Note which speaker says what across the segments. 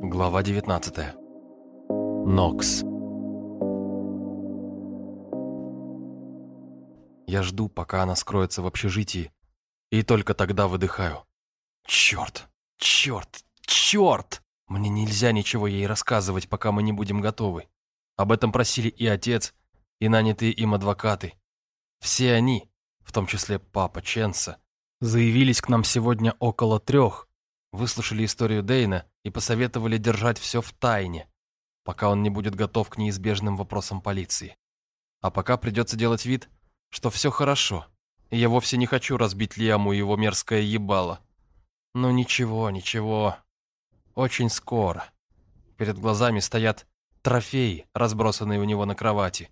Speaker 1: Глава 19. Нокс. Я жду, пока она скроется в общежитии, и только тогда выдыхаю. Черт, черт, черт! Мне нельзя ничего ей рассказывать, пока мы не будем готовы. Об этом просили и отец, и нанятые им адвокаты. Все они, в том числе папа Ченса, заявились к нам сегодня около трех, выслушали историю Дейна и посоветовали держать все в тайне, пока он не будет готов к неизбежным вопросам полиции. А пока придется делать вид, что все хорошо, и я вовсе не хочу разбить Лиаму его мерзкое ебало. Но ничего, ничего. Очень скоро. Перед глазами стоят трофеи, разбросанные у него на кровати.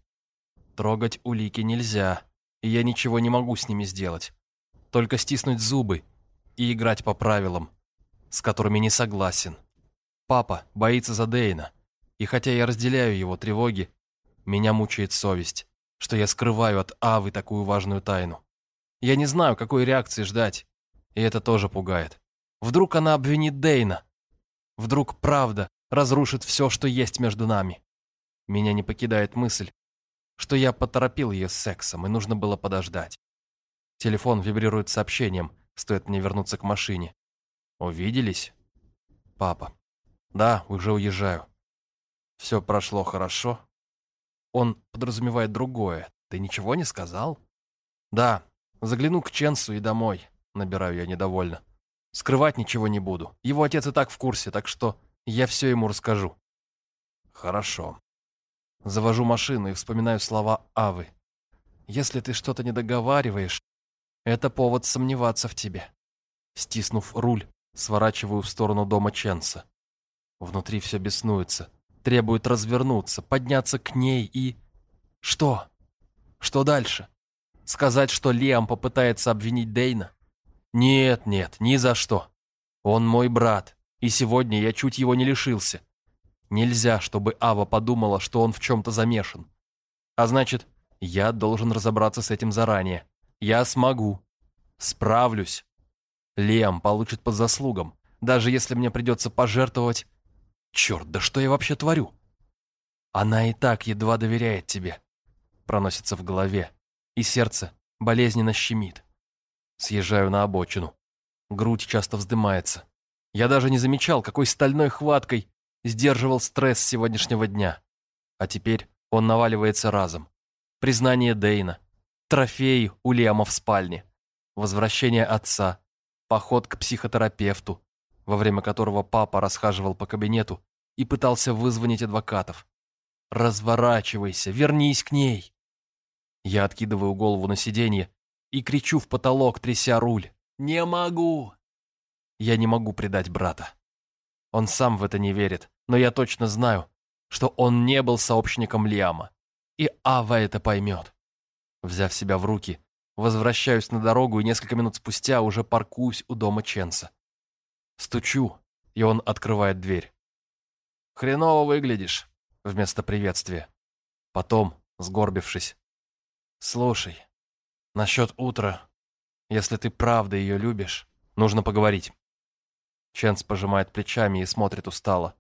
Speaker 1: Трогать улики нельзя, и я ничего не могу с ними сделать. Только стиснуть зубы и играть по правилам, с которыми не согласен. Папа боится за Дейна, и хотя я разделяю его тревоги, меня мучает совесть, что я скрываю от Авы такую важную тайну. Я не знаю, какой реакции ждать, и это тоже пугает. Вдруг она обвинит Дейна? Вдруг правда разрушит все, что есть между нами? Меня не покидает мысль, что я поторопил ее с сексом, и нужно было подождать. Телефон вибрирует сообщением, стоит мне вернуться к машине. Увиделись? Папа. Да, уже уезжаю. Все прошло хорошо. Он подразумевает другое. Ты ничего не сказал? Да, загляну к Ченсу и домой. Набираю я недовольно. Скрывать ничего не буду. Его отец и так в курсе, так что я все ему расскажу. Хорошо. Завожу машину и вспоминаю слова Авы. Если ты что-то не договариваешь, это повод сомневаться в тебе. Стиснув руль, сворачиваю в сторону дома Ченса. Внутри все беснуется, требует развернуться, подняться к ней и... Что? Что дальше? Сказать, что Лиам попытается обвинить Дейна? Нет, нет, ни за что. Он мой брат, и сегодня я чуть его не лишился. Нельзя, чтобы Ава подумала, что он в чем-то замешан. А значит, я должен разобраться с этим заранее. Я смогу. Справлюсь. Лиам получит по заслугам, даже если мне придется пожертвовать... Черт, да что я вообще творю? Она и так едва доверяет тебе. Проносится в голове, и сердце болезненно щемит. Съезжаю на обочину. Грудь часто вздымается. Я даже не замечал, какой стальной хваткой сдерживал стресс сегодняшнего дня. А теперь он наваливается разом. Признание Дейна, трофеи у Лиама в спальне, возвращение отца, поход к психотерапевту, во время которого папа расхаживал по кабинету и пытался вызвонить адвокатов. «Разворачивайся, вернись к ней!» Я откидываю голову на сиденье и кричу в потолок, тряся руль. «Не могу!» Я не могу предать брата. Он сам в это не верит, но я точно знаю, что он не был сообщником Лиама. И Ава это поймет. Взяв себя в руки, возвращаюсь на дорогу и несколько минут спустя уже паркуюсь у дома Ченса. Стучу, и он открывает дверь. «Хреново выглядишь», вместо приветствия. Потом, сгорбившись. «Слушай, насчет утра, если ты правда ее любишь, нужно поговорить». Ченс пожимает плечами и смотрит устало.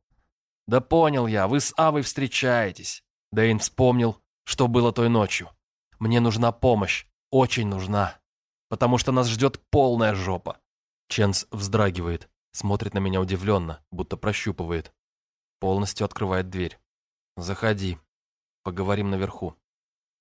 Speaker 1: «Да понял я, вы с Авой встречаетесь». Дэйн вспомнил, что было той ночью. «Мне нужна помощь, очень нужна, потому что нас ждет полная жопа». Ченс вздрагивает, смотрит на меня удивленно, будто прощупывает. Полностью открывает дверь. «Заходи, поговорим наверху».